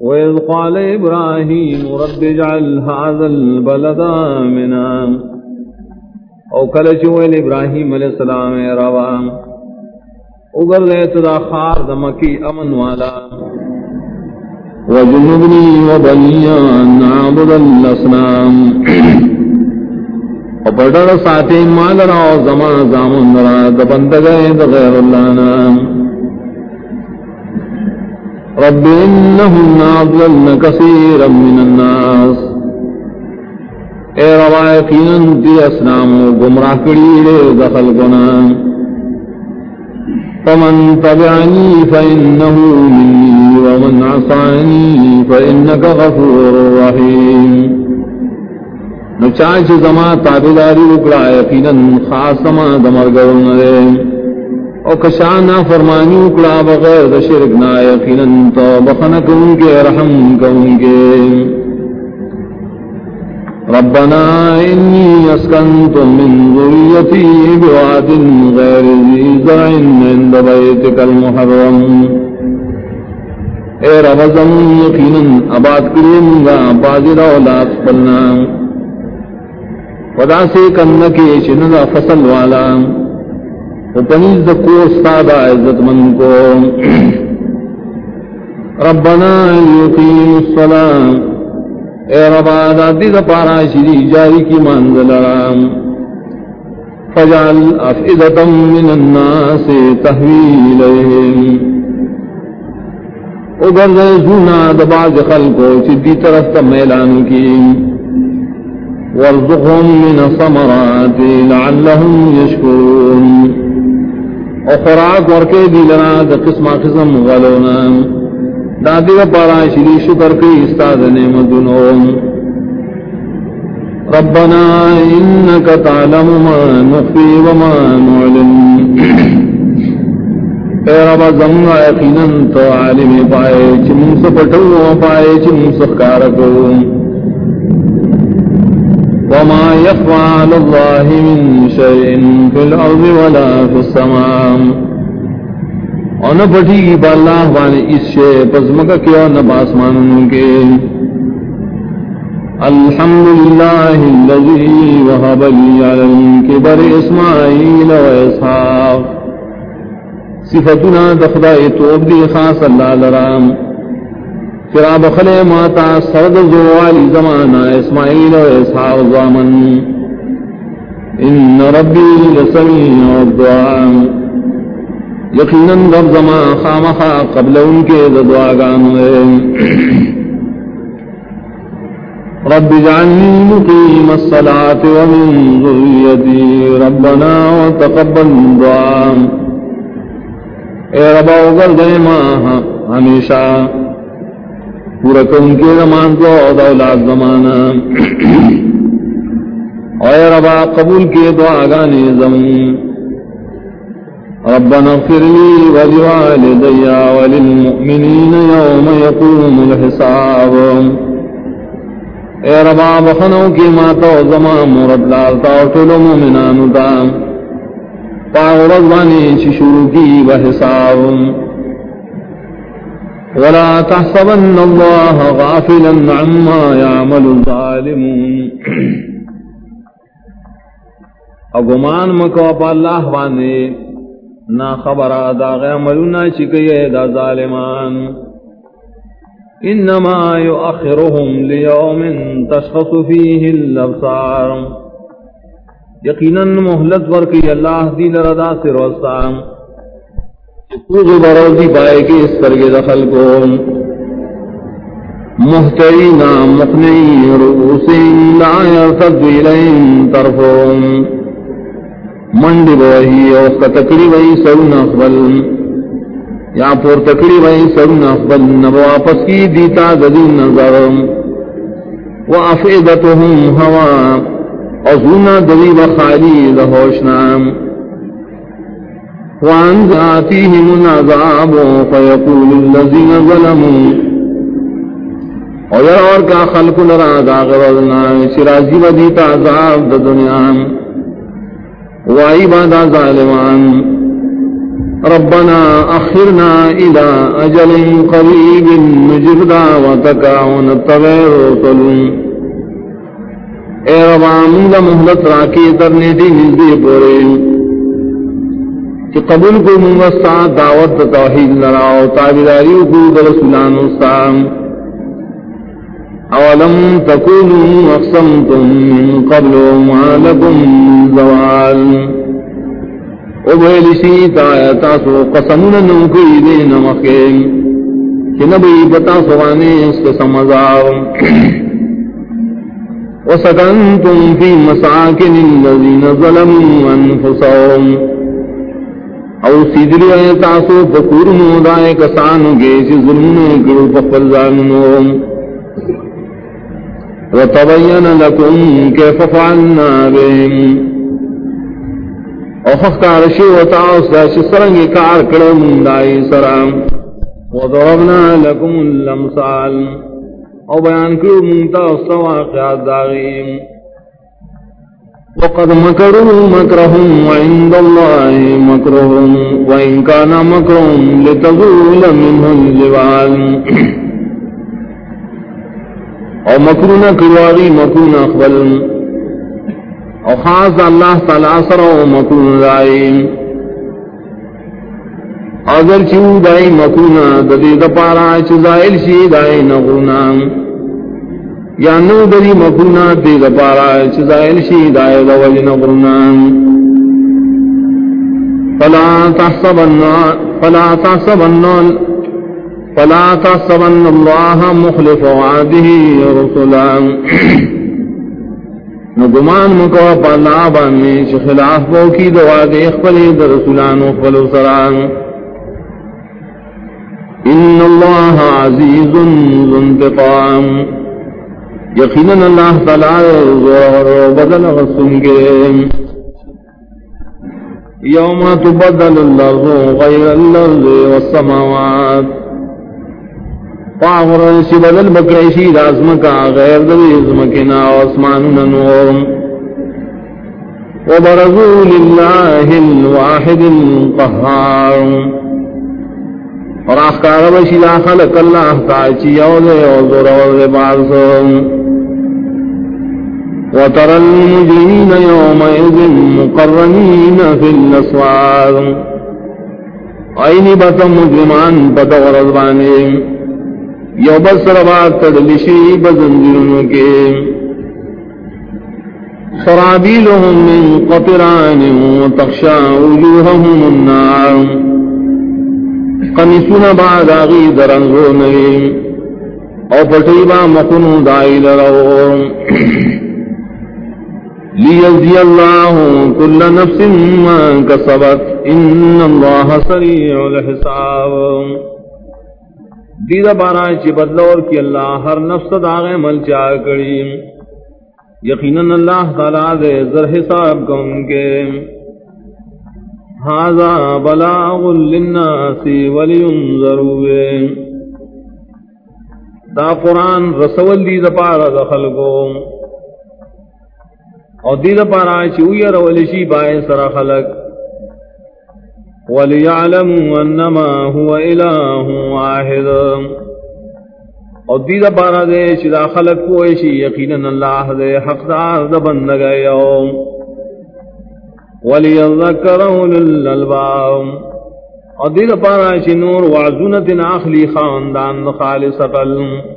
وإذ قال إبراهيم رب اجعل هذا البلد آمنا او کل چوئل ابراہیم علیہ السلام روا اگر لے تدا خار دمکی امن والا. وجنبنی وبنیا نعبد الاسلام اور پڑھڑ ساتھی مال را زمان زامن را دبندگئے دغیر اللہ نام. رب انہم اضللن کثیرا من الناس. اے روایقین دی اسلام گمراہ کری لے دخل گنا. فمن تبعنی فإنہو منی ومن عصانی فإنک غفور رحیم. نچانچ زمان تابداری اکڑا، یقینا خاصما دمرگرن لے او کشانا فرمانی اکڑا بغیر دا شرک نا تو بخنک ان کے رحم کن کے ربنا انی اسکنت من ذریتی بواد غیر ذی زرع عند بیتک المحرم. اے رب زمین یقینا آباد کریم گا بازر اولاد پلنا ودا سے کنکی چندا فصل والا. پنیز دا کو استاد عزت من کو۔ ربنا یقیم السلام اے ربا دادی دا پارا شری جاری کی منزل رام فجعل افئدتا من الناس تحویل اگر دے زونا دا خلقو چدی طرف تا میلان کی۔ وارزقهم من الثمرات لعلهم يشكرون اور خوراک ورکے دی لنا دا قسم قسم غلونا دادی و پارا شری شکر کی استاد نعمتنو ربنا انك تعلم ما نخفي وما نعلم اے رب، زمنا یقینا تو عالم پائے چم سپٹو پائے چم سخکارکو وما يفعل الله من شيء في الأرض ولا في السماء اور نہ پٹھی گی با اللہ وانے اس شے پزمکہ کیا نہ باسمان کے۔ الحمدللہ اللذی وحب لی علی الكبر اسماعیل و اسحاق۔ صفتنا دخدائی توب دی خاص اللہ لرام۔ فرا بخل ماتا سرد زوالی زمانا اسماعیل و اسحاق زامن۔ ان ربی لسمیع الدعا یقینا رب زمان خامخا قبل ان کے دعاگان رب جعلنی مقیم الصلاة ومن ذریتی ربنا وتقبل دعا اے رب اوگر دے ماں ہمیشہ۔ پورا کن کے زمان کو اور اولاد زمانہ۔ اور ربا قبول کے دعا گانے زمین ربنا اغفر لي ولوالدي وللمؤمنين يوم يقوم الحساب۔ اے ربا بخنوں کی ماتا و زمان مرد لالتا و طول مومنان تا پاورد وانی شروع کی بحساب۔ ولا تحسبن الله غافلا عما يعمل الظالمون. اگمان مکو پا اللہ بانے نا خبر دا غیملونا چکئے دا ظالمان. انما يؤخرهم ليوم تشخص فيه الابصار. یقینا مہلت ورکی اللہ دی لردا سروستان بروزی پائے کہ اس پر کے دخل کو محتری نام مخنی روسی لا یرتد الین طرفون منڈ بوہی اور اس کا تکڑی وہی سرن اخبل۔ یا پور تکڑی وہی سرن اخبل نب واپس کی دیتا ددی نظر۔ وافئدتهم ہوا ازونا دلی بخالی دہوشنام وعن ذاتهم العذاب فيقول الذين ظلموا. ويرى اور کا خلق لرا داغ وزنا شرازی ودیتا عذاب دا دنیا. وائی بادا ظالمان. ربنا أخرنا إلى أجل قريب نجب دعوتك ونتغير رسل اے ربا من دا محلت راکی ترنے دی نزدی پورے کہ قبول کو منگستا دعوت توحید لراؤ تابداری کو درسولان استعام اولم تکونوا اقسمتم من قبل ما لكم زوال. ابیلشی تایا تاسو قسمون نوکی دین مخیم کہ نبی بتا سوانے اس کے سمزاو وسکنتم فی مساکن اللذین ظلموا انفسهم او سیدلی اے تاسو بکور مودائے کسانو گیسی ظلمون کرو پخفل زاننو وتبین لکم کیف فعلنا بهم. او خخکار شی و تاوس دا شی سرنگی کار کرم دائی سرام و ضربنا لکم اللمسال او بیان کرو منتا واقعات داغیم. وقد مكروا مكرهم وعند الله مكرهم وإن كان مكرهم لتزول منه الجبال او مكرنا كرواغي مكرنا أخبر او خاص اللہ تعالی سر و مکون دائی اگر چیو دائی مکون ددی دپارا چزائل شی دائی نغونا یا نو دری مکون دی دپارا چزائل شی دائی دوج نغونا فلا تحسبن فلا تحسبن فلا تحسبن الله مخلف وعده رسلا نو گمان مکو پالا بانی چھ خلاف بو کی دعا دے اخفلی در رسولان و خلو سران۔ ان اللہ عزیز ذنتقام یقینا اللہ تعالی بدل غسن کے یوم تبدل اللہ غیر اللہ والسماوات۔ پاغر سی بدل بکریشی رازم کا غیر دلی ازمکنا عثمان ننورم وبرزو للہ الواحد القہار۔ اور آخکار بشی لا خلق اللہ تاچی یولے وزور والربارسم وترى المجرمين يومئذ مقرنين في الأسوار أين بطم مجرمان بطغرض بانهم یو بس ربات تدلشی بزنجرنو کے سرابیلهم من قطران وتخشى وجوههم النار. قمسون بعد آغی درنزو نویم او پٹیبا مکنو دائی لرو لیزی اللہ کل نفس ما کسبت ان اللہ سریع الحساب دیدہ بارا چی بدلور کی اللہ ہر نفس داغے مل چاہ کری۔ یقیناً اللہ تعالیٰ دے ذر حساب کن کے۔ حاضا بلاغ للناس ولینظروے دا قرآن رسول دید پارا دخل کو اور دید پارا چی اویر ولشی بائے سر خلق. وليعلموا انما هو اله واحد. اور دید پارا دے چدا خلق کوئی شی یقینا اللہ دے حق دار دبن گئے وليذكر للالباب. اور دید پارا چی نور وعزونت ناخلی خاندان خالص قلم